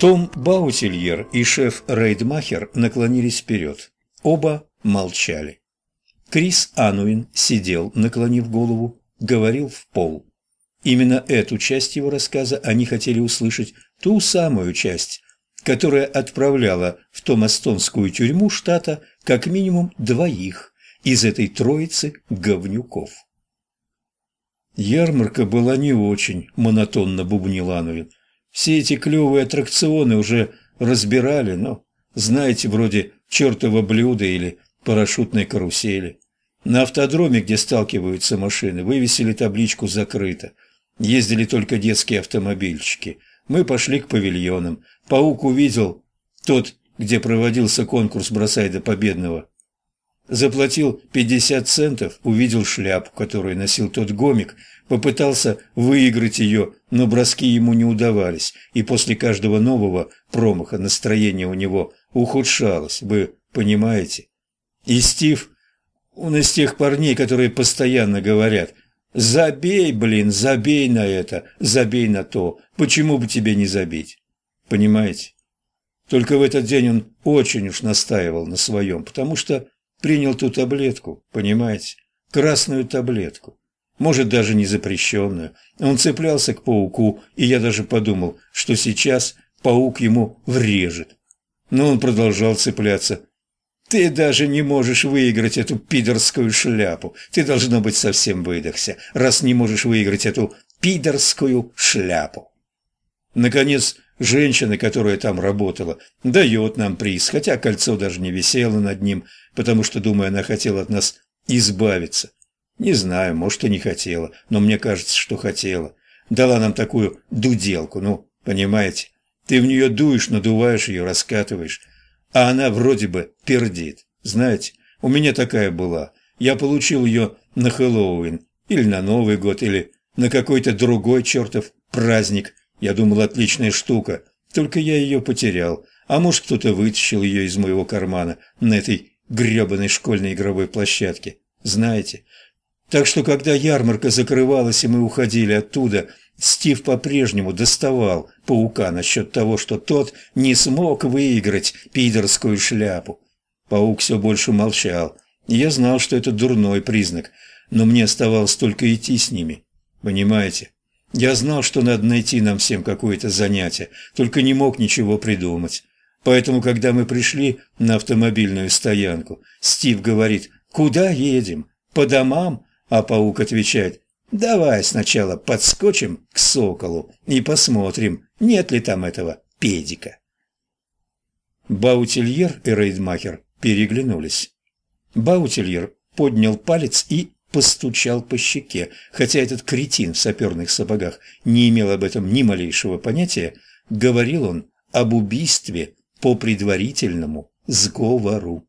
Том Баутильер и шеф Рейдмахер наклонились вперед. Оба молчали. Крис Ануин сидел, наклонив голову, говорил в пол. Именно эту часть его рассказа они хотели услышать, ту самую часть, которая отправляла в Томастонскую тюрьму штата как минимум двоих из этой троицы говнюков. Ярмарка была не очень, монотонно бубнил Ануин. Все эти клевые аттракционы уже разбирали, но, знаете, вроде чертова блюда или парашютной карусели. На автодроме, где сталкиваются машины, вывесили табличку «Закрыто». Ездили только детские автомобильчики. Мы пошли к павильонам. Паук увидел тот, где проводился конкурс «Бросай до победного». Заплатил 50 центов, увидел шляпу, которую носил тот гомик, попытался выиграть ее, но броски ему не удавались, и после каждого нового промаха настроение у него ухудшалось, вы понимаете? И Стив, он из тех парней, которые постоянно говорят «Забей, блин, забей на это, забей на то, почему бы тебе не забить?» Понимаете? Только в этот день он очень уж настаивал на своем, потому что принял ту таблетку, понимаете? Красную таблетку. Может, даже не запрещенную. Он цеплялся к пауку, и я даже подумал, что сейчас паук ему врежет. Но он продолжал цепляться. «Ты даже не можешь выиграть эту пидорскую шляпу. Ты, должно быть, совсем выдохся, раз не можешь выиграть эту пидорскую шляпу». Наконец, женщина, которая там работала, дает нам приз, хотя кольцо даже не висело над ним, потому что, думаю, она хотела от нас избавиться. Не знаю, может, и не хотела, но мне кажется, что хотела. Дала нам такую дуделку, ну, понимаете? Ты в нее дуешь, надуваешь ее, раскатываешь, а она вроде бы пердит. Знаете, у меня такая была. Я получил ее на Хэллоуин, или на Новый год, или на какой-то другой чертов праздник. Я думал, отличная штука, только я ее потерял. А может, кто-то вытащил ее из моего кармана на этой гребаной школьной игровой площадке. Знаете? Так что, когда ярмарка закрывалась и мы уходили оттуда, Стив по-прежнему доставал паука насчет того, что тот не смог выиграть пидорскую шляпу. Паук все больше молчал. Я знал, что это дурной признак, но мне оставалось только идти с ними. Понимаете? Я знал, что надо найти нам всем какое-то занятие, только не мог ничего придумать. Поэтому, когда мы пришли на автомобильную стоянку, Стив говорит «Куда едем? По домам?» А паук отвечает Давай сначала подскочим к соколу и посмотрим, нет ли там этого педика. Баутильер и Рейдмахер переглянулись. Баутильер поднял палец и постучал по щеке, хотя этот кретин в саперных сапогах не имел об этом ни малейшего понятия, говорил он об убийстве по предварительному сговору.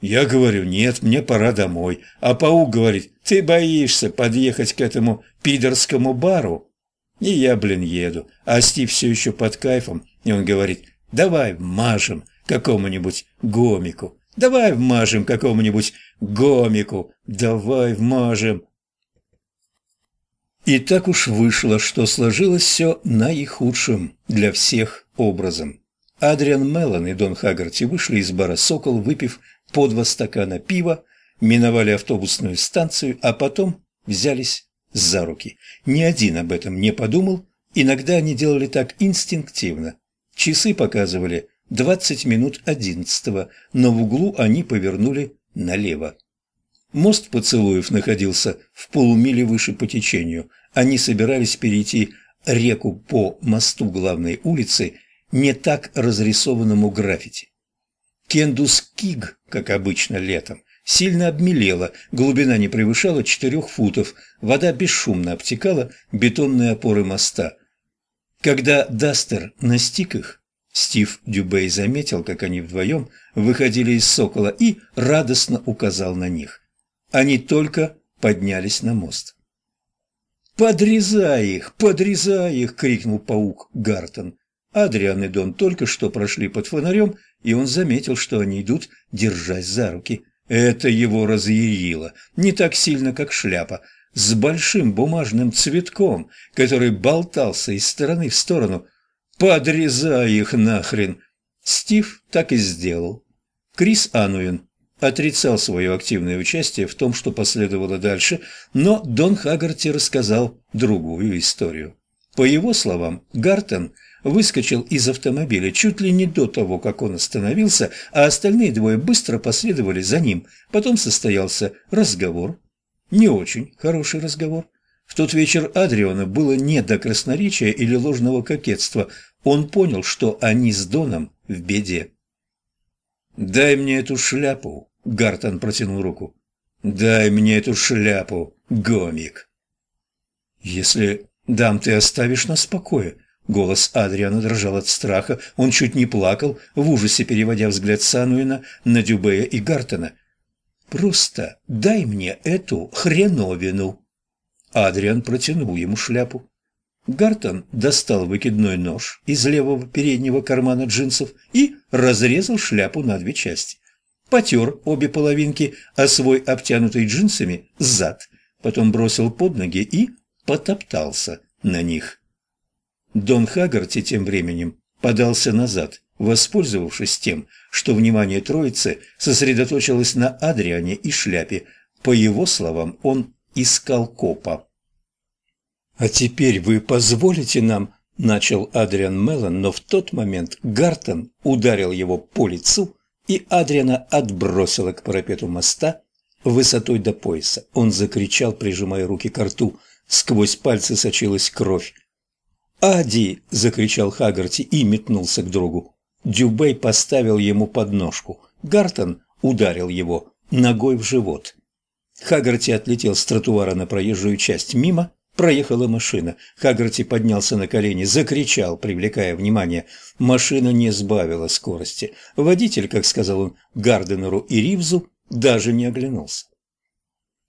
Я говорю, нет, мне пора домой. А паук говорит, ты боишься подъехать к этому пидорскому бару? И я, блин, еду. А Стив все еще под кайфом, и он говорит, давай вмажем какому-нибудь гомику. Давай вмажем какому-нибудь гомику. Давай вмажем. И так уж вышло, что сложилось все наихудшим для всех образом. Адриан Меллон и Дон Хаггарти вышли из бара «Сокол», выпив по два стакана пива, миновали автобусную станцию, а потом взялись за руки. Ни один об этом не подумал, иногда они делали так инстинктивно. Часы показывали двадцать минут одиннадцатого, но в углу они повернули налево. Мост поцелуев находился в полумиле выше по течению. Они собирались перейти реку по мосту главной улицы, не так разрисованному граффити. Кендус Киг, как обычно летом, сильно обмелела, глубина не превышала четырех футов, вода бесшумно обтекала бетонные опоры моста. Когда Дастер настиг их, Стив Дюбей заметил, как они вдвоем выходили из «Сокола» и радостно указал на них. Они только поднялись на мост. «Подрезай их! Подрезай их!» — крикнул паук Гартон. Адриан и Дон только что прошли под фонарем и он заметил, что они идут, держась за руки. Это его разъярило, не так сильно, как шляпа, с большим бумажным цветком, который болтался из стороны в сторону. Подрезай их нахрен!» Стив так и сделал. Крис Ануин отрицал свое активное участие в том, что последовало дальше, но Дон Хаггарти рассказал другую историю. По его словам, Гартон выскочил из автомобиля чуть ли не до того, как он остановился, а остальные двое быстро последовали за ним. Потом состоялся разговор. Не очень хороший разговор. В тот вечер Адриона было не до красноречия или ложного кокетства. Он понял, что они с Доном в беде. «Дай мне эту шляпу», — Гартон протянул руку. «Дай мне эту шляпу, гомик». «Если дам, ты оставишь нас в покое?» Голос Адриана дрожал от страха, он чуть не плакал, в ужасе переводя взгляд Сануина на Дюбея и Гартона. «Просто дай мне эту хреновину!» Адриан протянул ему шляпу. Гартон достал выкидной нож из левого переднего кармана джинсов и разрезал шляпу на две части. Потер обе половинки, а свой обтянутый джинсами зад, потом бросил под ноги и потоптался на них. Дон Хагарти тем временем подался назад, воспользовавшись тем, что внимание троицы сосредоточилось на Адриане и шляпе. По его словам, он искал копа. «А теперь вы позволите нам...» – начал Адриан Меллон, но в тот момент Гартон ударил его по лицу, и Адриана отбросила к парапету моста высотой до пояса. Он закричал, прижимая руки к рту. Сквозь пальцы сочилась кровь. «Ади!» – закричал Хагарти и метнулся к другу. Дюбей поставил ему подножку. Гартон ударил его ногой в живот. Хагарти отлетел с тротуара на проезжую часть мимо, Проехала машина. Хаггарти поднялся на колени, закричал, привлекая внимание. Машина не сбавила скорости. Водитель, как сказал он Гарденеру и Ривзу, даже не оглянулся.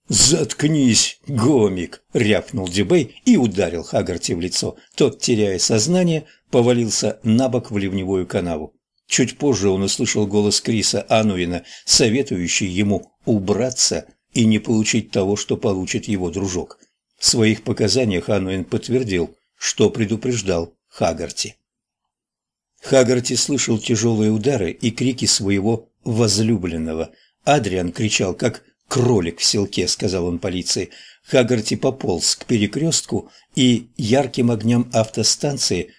«Заткнись, гомик!» — рявкнул Дюбей и ударил Хаггарти в лицо. Тот, теряя сознание, повалился на бок в ливневую канаву. Чуть позже он услышал голос Криса Ануина, советующий ему убраться и не получить того, что получит его дружок. В своих показаниях Ануин подтвердил, что предупреждал Хагарти. Хагарти слышал тяжелые удары и крики своего возлюбленного. Адриан кричал, как кролик в селке, сказал он полиции. Хагарти пополз к перекрестку и ярким огням автостанции,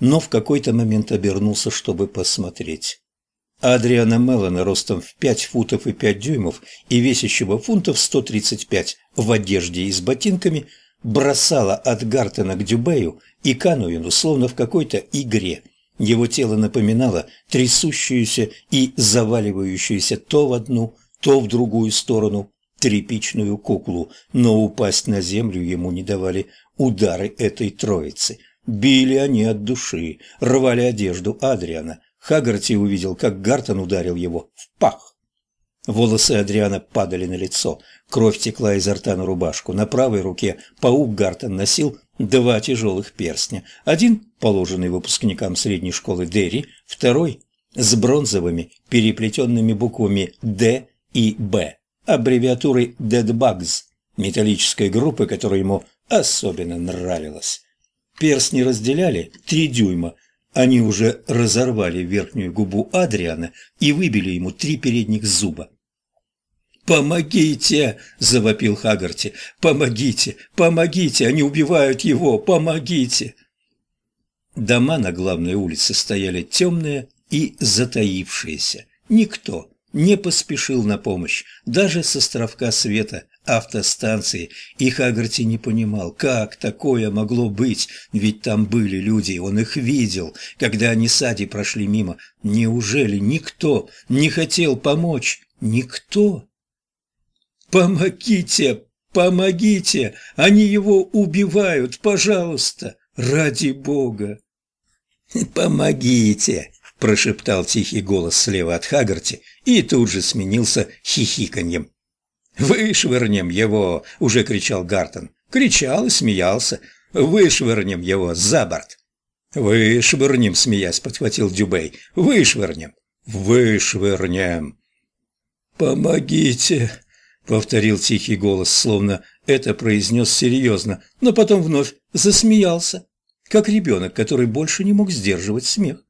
но в какой-то момент обернулся, чтобы посмотреть. Адриана Меллона ростом в 5 футов и 5 дюймов и весящего фунтов 135 в одежде и с ботинками бросала от Гартена к Дюбею и Кануину, словно в какой-то игре. Его тело напоминало трясущуюся и заваливающуюся то в одну, то в другую сторону тряпичную куклу, но упасть на землю ему не давали удары этой троицы. Били они от души, рвали одежду Адриана, Хаггарти увидел, как Гартон ударил его в пах. Волосы Адриана падали на лицо, кровь текла изо рта на рубашку. На правой руке паук Гартон носил два тяжелых перстня. Один, положенный выпускникам средней школы Дерри, второй с бронзовыми переплетенными буквами «Д» и «Б», аббревиатурой «Dead Bugs», металлической группы, которая ему особенно нравилась. Перстни разделяли три дюйма, они уже разорвали верхнюю губу Адриана и выбили ему три передних зуба. «Помогите!» – завопил Хагарти. «Помогите! Помогите! Они убивают его! Помогите!» Дома на главной улице стояли темные и затаившиеся. Никто не поспешил на помощь, даже с островка света автостанции, и Хагарти не понимал, как такое могло быть, ведь там были люди, он их видел, когда они с Ади прошли мимо. Неужели никто не хотел помочь? Никто? «Помогите! Помогите! Они его убивают! Пожалуйста! Ради Бога!» «Помогите!» – прошептал тихий голос слева от Хагарти и тут же сменился хихиканьем. «Вышвырнем его!» – уже кричал Гартон. Кричал и смеялся. «Вышвырнем его за борт!» «Вышвырнем!» – смеясь, подхватил Дюбей. «Вышвырнем! Вышвырнем!» «Помогите!» – повторил тихий голос, словно это произнес серьезно, но потом вновь засмеялся. как ребенок, который больше не мог сдерживать смех.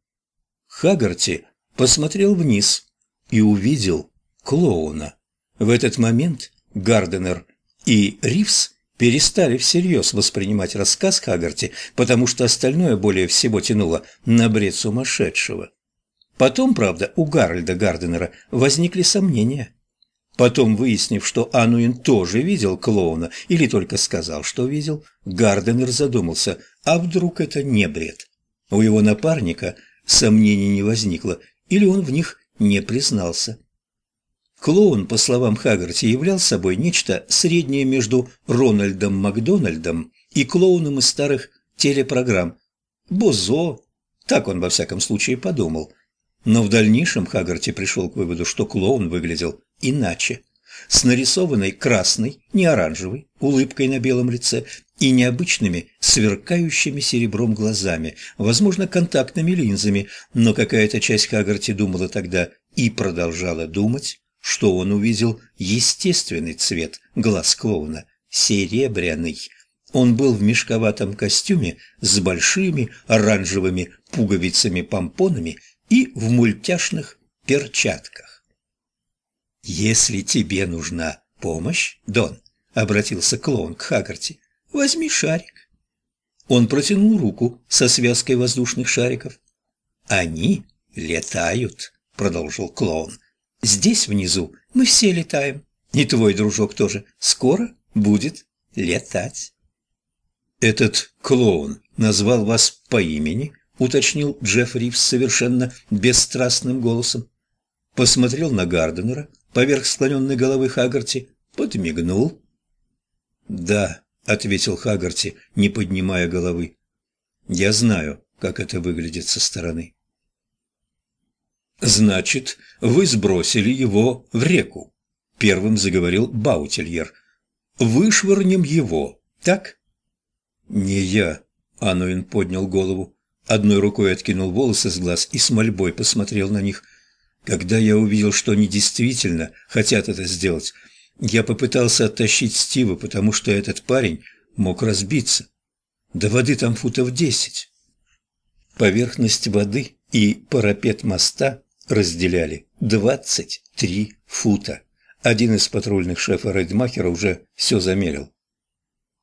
Хагарти посмотрел вниз и увидел клоуна. В этот момент Гарденер и Ривс перестали всерьез воспринимать рассказ Хагарти, потому что остальное более всего тянуло на бред сумасшедшего. Потом, правда, у Гарольда Гарденера возникли сомнения. Потом, выяснив, что Ануин тоже видел клоуна или только сказал, что видел, Гарденер задумался, а вдруг это не бред? У его напарника сомнений не возникло, или он в них не признался. Клоун, по словам Хаггарти, являл собой нечто среднее между Рональдом Макдональдом и клоуном из старых телепрограмм. Бозо, так он во всяком случае подумал. Но в дальнейшем Хаггарти пришел к выводу, что клоун выглядел иначе. С нарисованной красной, не оранжевой, улыбкой на белом лице и необычными, сверкающими серебром глазами, возможно, контактными линзами, но какая-то часть Хаггарти думала тогда и продолжала думать, что он увидел естественный цвет глаз клоуна – серебряный. Он был в мешковатом костюме с большими оранжевыми пуговицами-помпонами и в мультяшных перчатках. «Если тебе нужна помощь, Дон», — обратился клоун к Хаггарти, — «возьми шарик». Он протянул руку со связкой воздушных шариков. «Они летают», — продолжил клоун. Здесь внизу мы все летаем. И твой дружок тоже скоро будет летать. Этот клоун назвал вас по имени, уточнил Джефф Ривз совершенно бесстрастным голосом. Посмотрел на Гарденера поверх склоненной головы Хагарти, подмигнул. «Да», — ответил Хагарти, не поднимая головы. «Я знаю, как это выглядит со стороны». «Значит, вы сбросили его в реку», — первым заговорил Баутильер. «Вышвырнем его, так?» «Не я», — Ануин поднял голову. Одной рукой откинул волосы с глаз и с мольбой посмотрел на них. Когда я увидел, что они действительно хотят это сделать, я попытался оттащить Стива, потому что этот парень мог разбиться. До воды там футов десять. Поверхность воды и парапет моста разделяли 23 фута. Один из патрульных шефа Рейдмахера уже все замерил.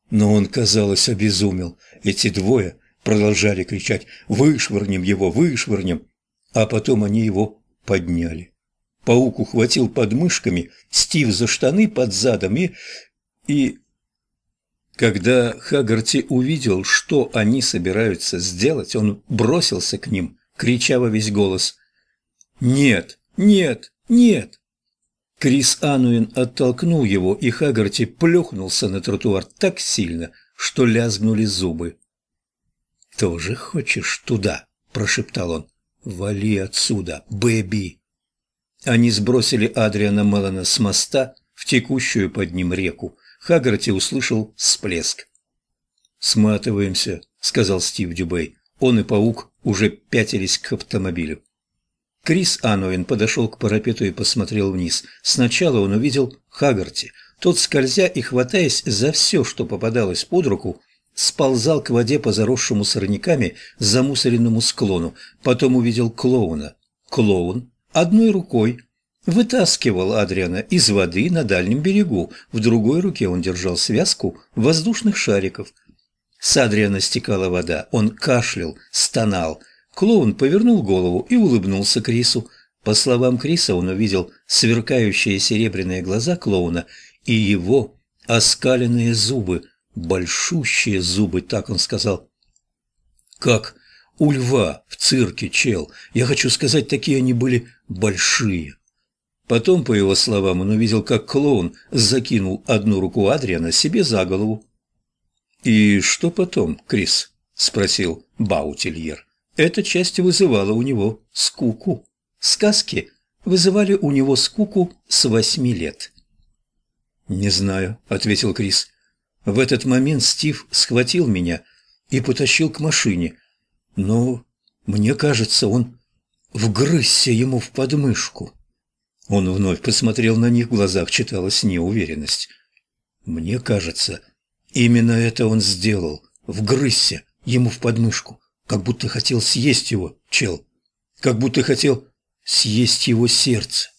Но он, казалось, обезумел. Эти двое продолжали кричать «Вышвырнем его! Вышвырнем!» А потом они его подняли. Паук ухватил подмышками, Стив за штаны под задом и... и... Когда Хагарти увидел, что они собираются сделать, он бросился к ним, крича во весь голос «Нет, нет, нет!» Крис Ануин оттолкнул его, и Хагарти плюхнулся на тротуар так сильно, что лязгнули зубы. «Тоже хочешь туда?» – прошептал он. «Вали отсюда, Бэби!» Они сбросили Адриана Меллона с моста в текущую под ним реку. Хагарти услышал всплеск. «Сматываемся», — сказал Стив Дюбей. Он и паук уже пятились к автомобилю. Крис Ануин подошел к парапету и посмотрел вниз. Сначала он увидел Хагарти. Тот, скользя и хватаясь за все, что попадалось под руку, сползал к воде по заросшему сорняками замусоренному склону. Потом увидел клоуна. Клоун одной рукой вытаскивал Адриана из воды на дальнем берегу. В другой руке он держал связку воздушных шариков. С Адриана стекала вода. Он кашлял, стонал. Клоун повернул голову и улыбнулся Крису. По словам Криса, он увидел сверкающие серебряные глаза клоуна и его оскаленные зубы, большущие зубы, так он сказал. «Как у льва в цирке, чел. Я хочу сказать, такие они были большие». Потом, по его словам, он увидел, как клоун закинул одну руку Адриана себе за голову. «И что потом, Крис?» – спросил Баутильер. Эта часть вызывала у него скуку. Сказки вызывали у него скуку с восьми лет. «Не знаю», — ответил Крис. «В этот момент Стив схватил меня и потащил к машине. Но, мне кажется, он вгрызся ему в подмышку». Он вновь посмотрел на них, в глазах читалась неуверенность. «Мне кажется, именно это он сделал, вгрызся ему в подмышку, как будто хотел съесть его, чел. Как будто хотел съесть его сердце.